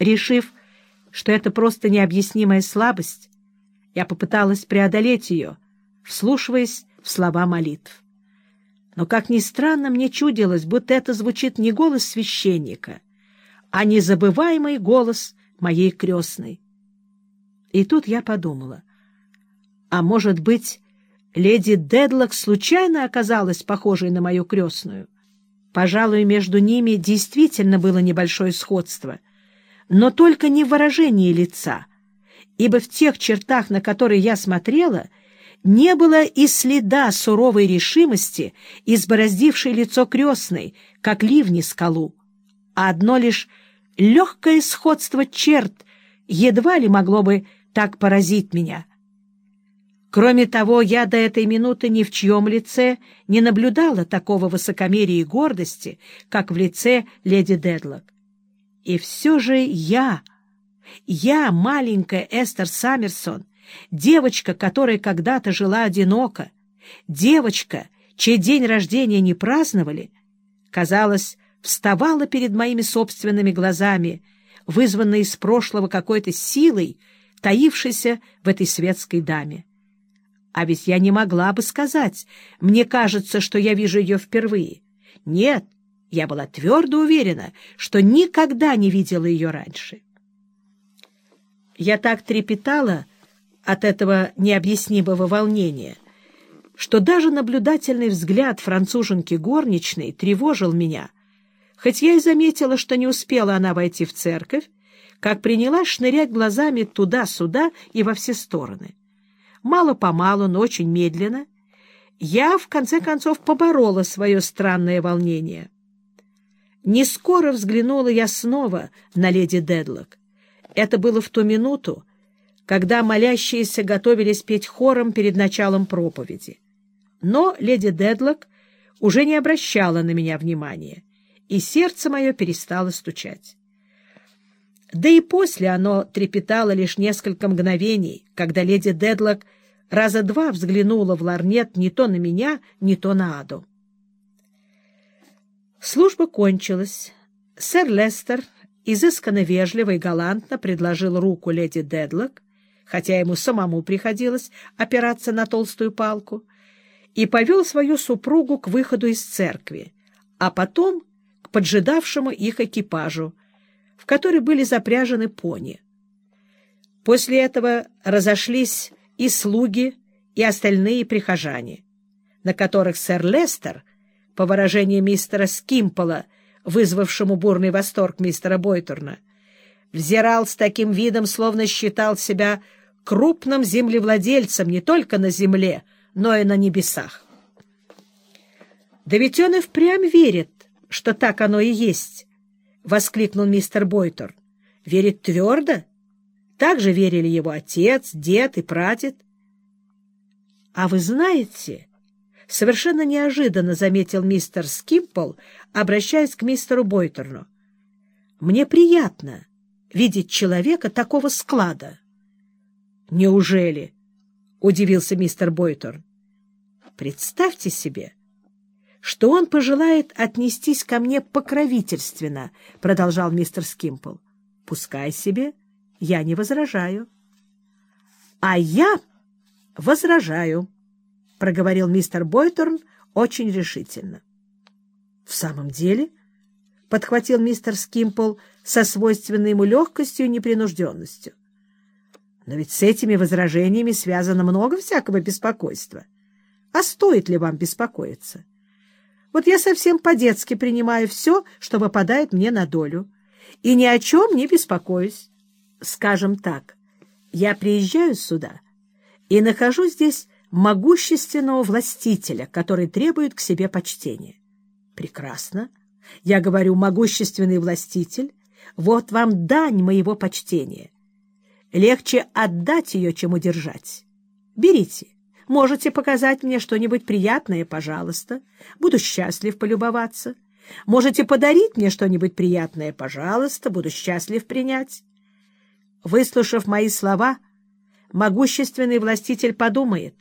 Решив, что это просто необъяснимая слабость, я попыталась преодолеть ее, вслушиваясь в слова молитв. Но, как ни странно, мне чудилось, будто это звучит не голос священника, а незабываемый голос моей крестной. И тут я подумала, а может быть, леди Дедлок случайно оказалась похожей на мою крестную? Пожалуй, между ними действительно было небольшое сходство, но только не в выражении лица, ибо в тех чертах, на которые я смотрела, не было и следа суровой решимости, избороздившей лицо крестной, как ливни скалу, а одно лишь легкое сходство черт едва ли могло бы так поразить меня. Кроме того, я до этой минуты ни в чьем лице не наблюдала такого высокомерия и гордости, как в лице леди Дедлок. И все же я, я, маленькая Эстер Саммерсон, девочка, которая когда-то жила одиноко, девочка, чей день рождения не праздновали, казалось, вставала перед моими собственными глазами, вызванной из прошлого какой-то силой, таившейся в этой светской даме. А ведь я не могла бы сказать, мне кажется, что я вижу ее впервые. Нет, я была твердо уверена, что никогда не видела ее раньше. Я так трепетала от этого необъяснимого волнения, что даже наблюдательный взгляд француженки горничной тревожил меня, хоть я и заметила, что не успела она войти в церковь, как принялась шнырять глазами туда-сюда и во все стороны. Мало-помалу, но очень медленно, я, в конце концов, поборола свое странное волнение. Не скоро взглянула я снова на леди Дедлок. Это было в ту минуту, когда молящиеся готовились петь хором перед началом проповеди. Но леди Дедлок уже не обращала на меня внимания, и сердце мое перестало стучать. Да и после оно трепетало лишь несколько мгновений, когда леди Дедлок раза два взглянула в ларнет не то на меня, не то на Аду. Служба кончилась. Сэр Лестер изысканно вежливо и галантно предложил руку леди Дедлок, хотя ему самому приходилось опираться на толстую палку, и повел свою супругу к выходу из церкви, а потом к поджидавшему их экипажу, в который были запряжены пони. После этого разошлись и слуги, и остальные прихожане, на которых сэр Лестер, по выражению мистера Скимпола, вызвавшему бурный восторг мистера Бойторна, взирал с таким видом, словно считал себя крупным землевладельцем не только на земле, но и на небесах. «Да ведь он и впрямь верит, что так оно и есть», — воскликнул мистер Бойтер. «Верит твердо? Так же верили его отец, дед и прадед». «А вы знаете...» — совершенно неожиданно заметил мистер Скимпл, обращаясь к мистеру Бойтерну. «Мне приятно видеть человека такого склада». «Неужели?» — удивился мистер Бойтерн. «Представьте себе, что он пожелает отнестись ко мне покровительственно», — продолжал мистер Скимпл. «Пускай себе, я не возражаю». «А я возражаю», — проговорил мистер Бойторн очень решительно. «В самом деле?» — подхватил мистер Скимпл со свойственной ему легкостью и непринужденностью. «Но ведь с этими возражениями связано много всякого беспокойства. А стоит ли вам беспокоиться? Вот я совсем по-детски принимаю все, что выпадает мне на долю, и ни о чем не беспокоюсь. Скажем так, я приезжаю сюда и нахожу здесь могущественного властителя, который требует к себе почтения. Прекрасно. Я говорю, могущественный властитель, вот вам дань моего почтения. Легче отдать ее, чем удержать. Берите. Можете показать мне что-нибудь приятное, пожалуйста. Буду счастлив полюбоваться. Можете подарить мне что-нибудь приятное, пожалуйста. Буду счастлив принять. Выслушав мои слова, могущественный властитель подумает.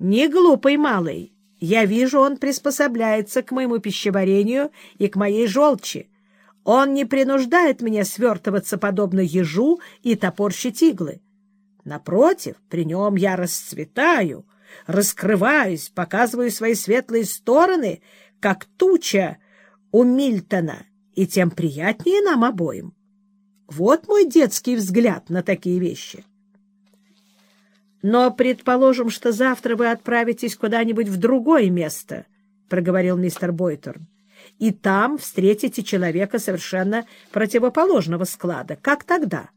Не глупый малый. Я вижу, он приспособляется к моему пищеварению и к моей желчи. Он не принуждает меня свертываться подобно ежу и топорщить иглы. Напротив, при нем я расцветаю, раскрываюсь, показываю свои светлые стороны, как туча у Мильтона, и тем приятнее нам обоим. Вот мой детский взгляд на такие вещи. Но предположим, что завтра вы отправитесь куда-нибудь в другое место, — проговорил мистер Бойтерн, — и там встретите человека совершенно противоположного склада. Как тогда?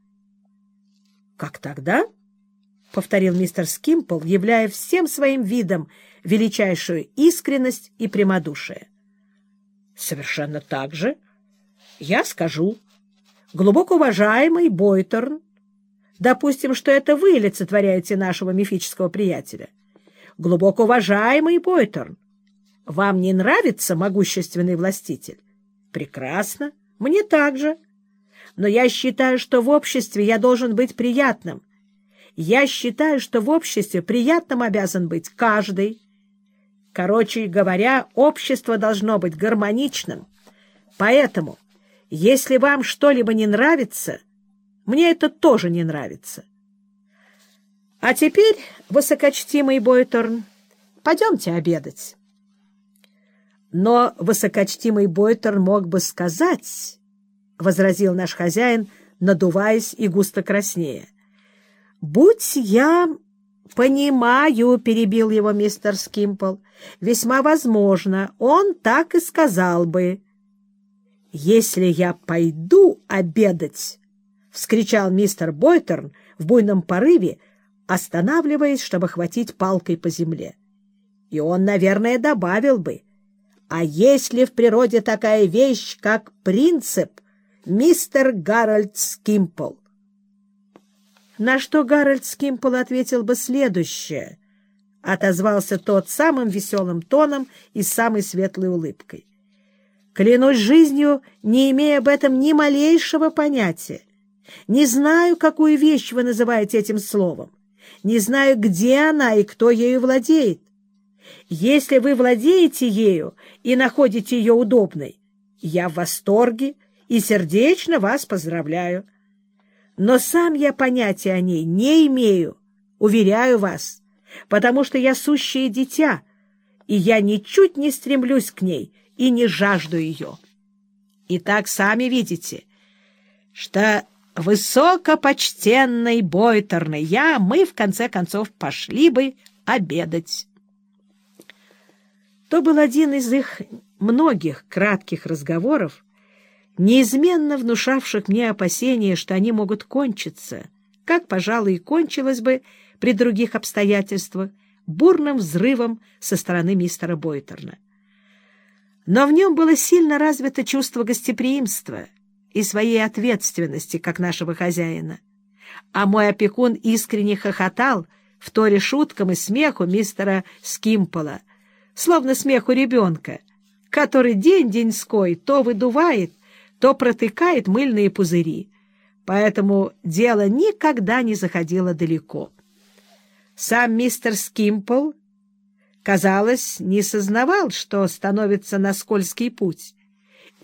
— Как тогда? — повторил мистер Скимпл, являя всем своим видом величайшую искренность и прямодушие. — Совершенно так же. Я скажу. Глубоко уважаемый Бойтерн, допустим, что это вы олицетворяете нашего мифического приятеля. Глубоко уважаемый Бойтерн, вам не нравится могущественный властитель? Прекрасно. Мне также. Но я считаю, что в обществе я должен быть приятным. Я считаю, что в обществе приятным обязан быть каждый. Короче говоря, общество должно быть гармоничным. Поэтому, если вам что-либо не нравится, мне это тоже не нравится. А теперь, высокочтимый Бойторн, пойдемте обедать. Но высокочтимый Бойтерн мог бы сказать, — возразил наш хозяин, надуваясь и густо краснея. — Будь я... — Понимаю, — перебил его мистер Скимпл. — Весьма возможно, он так и сказал бы. — Если я пойду обедать, — вскричал мистер Бойторн в буйном порыве, останавливаясь, чтобы хватить палкой по земле. И он, наверное, добавил бы — а есть ли в природе такая вещь, как принцип, мистер Гарольд Скимпол? На что Гарольд Скимпол ответил бы следующее. Отозвался тот самым веселым тоном и самой светлой улыбкой. Клянусь жизнью, не имея об этом ни малейшего понятия. Не знаю, какую вещь вы называете этим словом. Не знаю, где она и кто ею владеет. Если вы владеете ею и находите ее удобной, я в восторге и сердечно вас поздравляю. Но сам я понятия о ней не имею, уверяю вас, потому что я сущее дитя, и я ничуть не стремлюсь к ней и не жажду ее. Итак, сами видите, что высокопочтенный Бойтерный я, мы, в конце концов, пошли бы обедать. То был один из их многих кратких разговоров, неизменно внушавших мне опасения, что они могут кончиться, как, пожалуй, и кончилось бы при других обстоятельствах, бурным взрывом со стороны мистера Бойтерна. Но в нем было сильно развито чувство гостеприимства и своей ответственности, как нашего хозяина. А мой опекун искренне хохотал в торе шуткам и смеху мистера Скимпола — словно смех у ребенка, который день-деньской то выдувает, то протыкает мыльные пузыри. Поэтому дело никогда не заходило далеко. Сам мистер Скимпл, казалось, не сознавал, что становится на скользкий путь,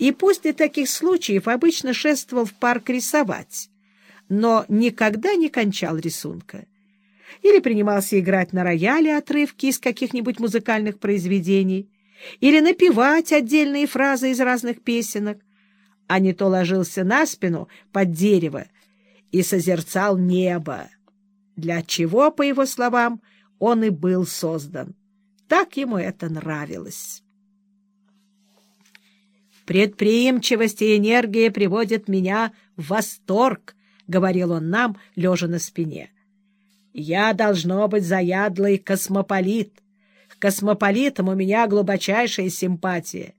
и после таких случаев обычно шествовал в парк рисовать, но никогда не кончал рисунка или принимался играть на рояле отрывки из каких-нибудь музыкальных произведений, или напевать отдельные фразы из разных песенок, а не то ложился на спину под дерево и созерцал небо, для чего, по его словам, он и был создан. Так ему это нравилось. «Предприимчивость и энергия приводят меня в восторг», — говорил он нам, лежа на спине. Я, должно быть, заядлый космополит. К космополитам у меня глубочайшая симпатия.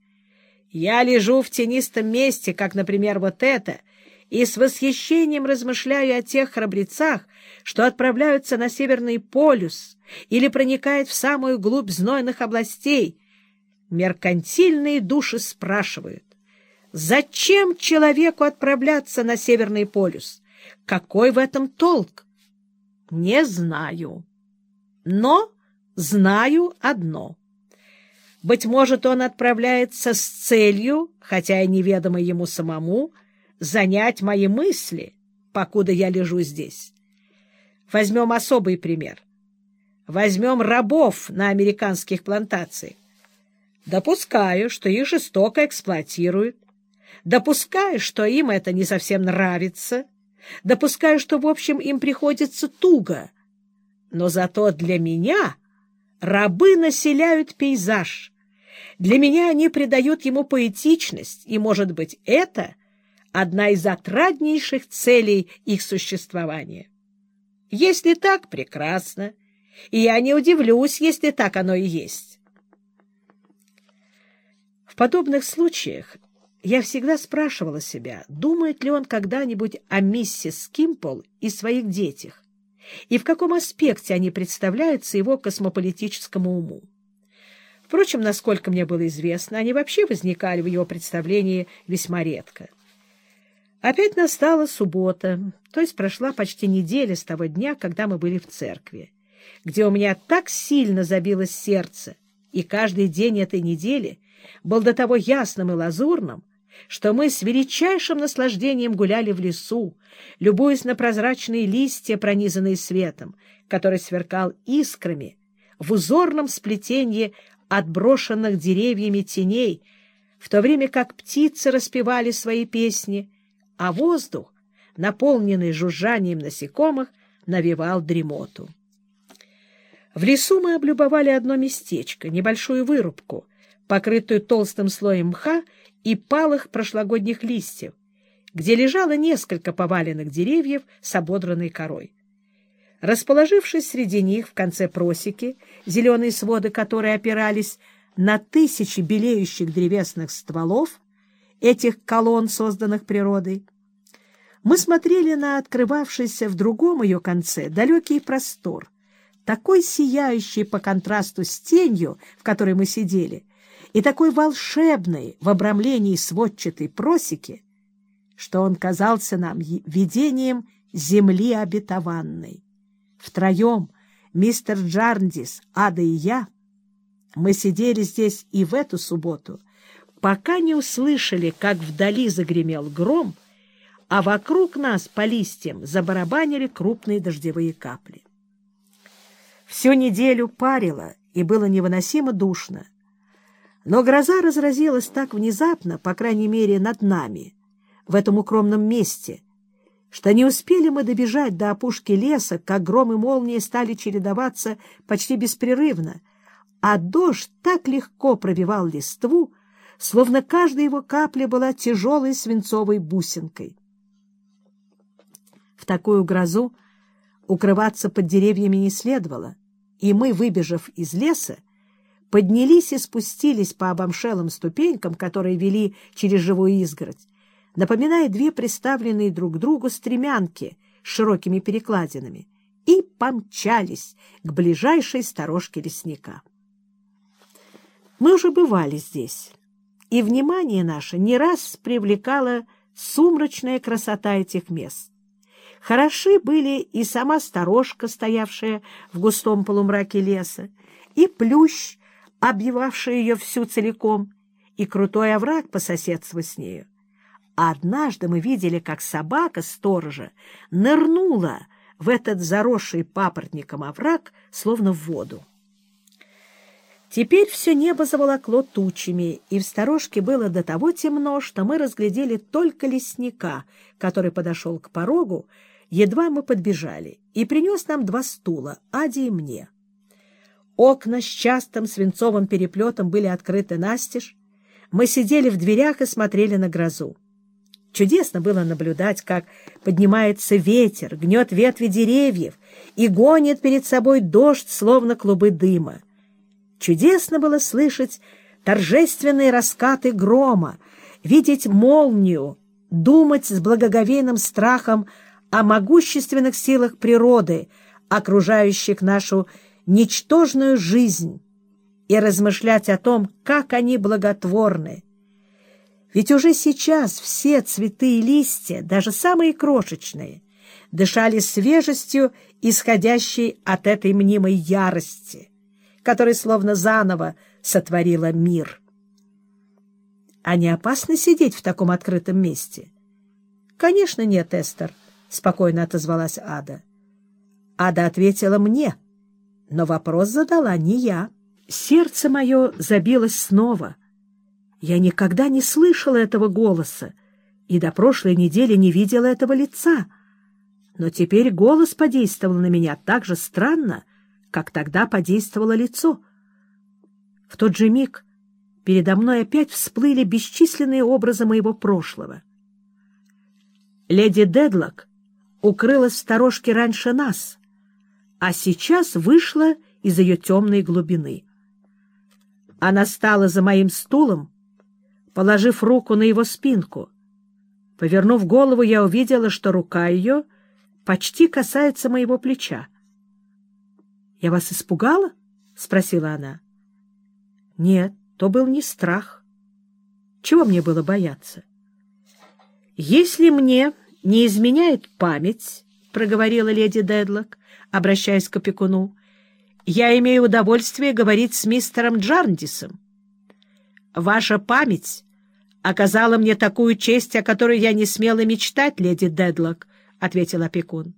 Я лежу в тенистом месте, как, например, вот это, и с восхищением размышляю о тех храбрецах, что отправляются на Северный полюс или проникают в самую глубь знойных областей. Меркантильные души спрашивают, зачем человеку отправляться на Северный полюс? Какой в этом толк? Не знаю. Но знаю одно. Быть может, он отправляется с целью, хотя и неведомо ему самому, занять мои мысли, покуда я лежу здесь. Возьмем особый пример. Возьмем рабов на американских плантациях. Допускаю, что их жестоко эксплуатируют. Допускаю, что им это не совсем нравится. Допускаю, что, в общем, им приходится туго. Но зато для меня рабы населяют пейзаж. Для меня они придают ему поэтичность, и, может быть, это одна из отраднейших целей их существования. Если так, прекрасно. И я не удивлюсь, если так оно и есть. Подобных случаях я всегда спрашивала себя, думает ли он когда-нибудь о миссис Кимпл и своих детях, и в каком аспекте они представляются его космополитическому уму. Впрочем, насколько мне было известно, они вообще возникали в его представлении весьма редко. Опять настала суббота, то есть прошла почти неделя с того дня, когда мы были в церкви, где у меня так сильно забилось сердце, и каждый день этой недели был до того ясным и лазурным, что мы с величайшим наслаждением гуляли в лесу, любуясь на прозрачные листья, пронизанные светом, который сверкал искрами в узорном сплетении отброшенных деревьями теней, в то время как птицы распевали свои песни — а воздух, наполненный жужжанием насекомых, навевал дремоту. В лесу мы облюбовали одно местечко, небольшую вырубку, покрытую толстым слоем мха и палых прошлогодних листьев, где лежало несколько поваленных деревьев с ободранной корой. Расположившись среди них в конце просеки, зеленые своды которой опирались на тысячи белеющих древесных стволов, этих колонн, созданных природой, мы смотрели на открывавшийся в другом ее конце далекий простор, такой сияющий по контрасту с тенью, в которой мы сидели, и такой волшебный в обрамлении сводчатой просеки, что он казался нам видением земли обетованной. Втроем, мистер Джарндис, Ада и я, мы сидели здесь и в эту субботу, пока не услышали, как вдали загремел гром, а вокруг нас по листьям забарабанили крупные дождевые капли. Всю неделю парило, и было невыносимо душно. Но гроза разразилась так внезапно, по крайней мере, над нами, в этом укромном месте, что не успели мы добежать до опушки леса, как гром и молнии стали чередоваться почти беспрерывно, а дождь так легко пробивал листву, словно каждая его капля была тяжелой свинцовой бусинкой. В такую грозу укрываться под деревьями не следовало, и мы, выбежав из леса, поднялись и спустились по обомшелым ступенькам, которые вели через живую изгородь, напоминая две приставленные друг к другу стремянки с широкими перекладинами, и помчались к ближайшей сторожке лесника. Мы уже бывали здесь, и внимание наше не раз привлекала сумрачная красота этих мест. Хороши были и сама сторожка, стоявшая в густом полумраке леса, и плющ, обвивавший ее всю целиком, и крутой овраг по соседству с нею. однажды мы видели, как собака сторожа нырнула в этот заросший папоротником овраг, словно в воду. Теперь все небо заволокло тучами, и в сторожке было до того темно, что мы разглядели только лесника, который подошел к порогу, едва мы подбежали, и принес нам два стула, Аде и мне. Окна с частым свинцовым переплетом были открыты настежь. Мы сидели в дверях и смотрели на грозу. Чудесно было наблюдать, как поднимается ветер, гнет ветви деревьев и гонит перед собой дождь, словно клубы дыма. Чудесно было слышать торжественные раскаты грома, видеть молнию, думать с благоговейным страхом о могущественных силах природы, окружающих нашу ничтожную жизнь, и размышлять о том, как они благотворны. Ведь уже сейчас все цветы и листья, даже самые крошечные, дышали свежестью, исходящей от этой мнимой ярости которой словно заново сотворила мир. — А не опасно сидеть в таком открытом месте? — Конечно, нет, Эстер, — спокойно отозвалась Ада. Ада ответила мне, но вопрос задала не я. Сердце мое забилось снова. Я никогда не слышала этого голоса и до прошлой недели не видела этого лица. Но теперь голос подействовал на меня так же странно, как тогда подействовало лицо. В тот же миг передо мной опять всплыли бесчисленные образы моего прошлого. Леди Дедлок укрылась в сторожке раньше нас, а сейчас вышла из ее темной глубины. Она стала за моим стулом, положив руку на его спинку. Повернув голову, я увидела, что рука ее почти касается моего плеча. — Я вас испугала? — спросила она. — Нет, то был не страх. Чего мне было бояться? — Если мне не изменяет память, — проговорила леди Дедлок, обращаясь к опекуну, — я имею удовольствие говорить с мистером Джарндисом. Ваша память оказала мне такую честь, о которой я не смела мечтать, леди Дедлок, — ответил опекун.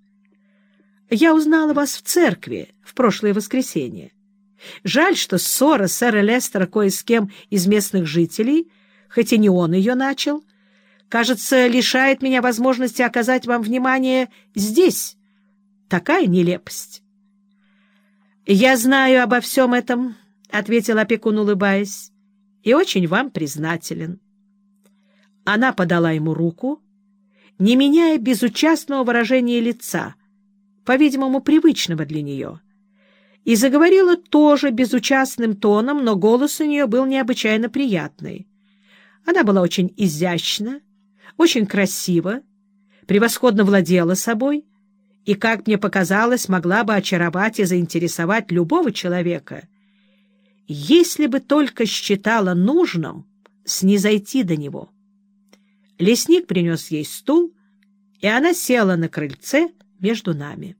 Я узнала вас в церкви в прошлое воскресенье. Жаль, что ссора сэра Лестера кое с кем из местных жителей, хоть и не он ее начал, кажется, лишает меня возможности оказать вам внимание здесь. Такая нелепость. — Я знаю обо всем этом, — ответил опекун, улыбаясь, — и очень вам признателен. Она подала ему руку, не меняя безучастного выражения лица — по-видимому, привычного для нее, и заговорила тоже безучастным тоном, но голос у нее был необычайно приятный. Она была очень изящна, очень красива, превосходно владела собой и, как мне показалось, могла бы очаровать и заинтересовать любого человека, если бы только считала нужным снизойти до него. Лесник принес ей стул, и она села на крыльце, между нами.